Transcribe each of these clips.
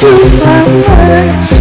to my heart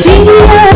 Sing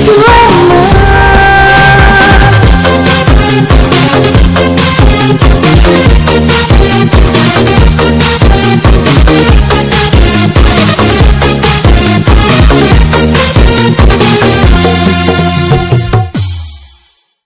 Right.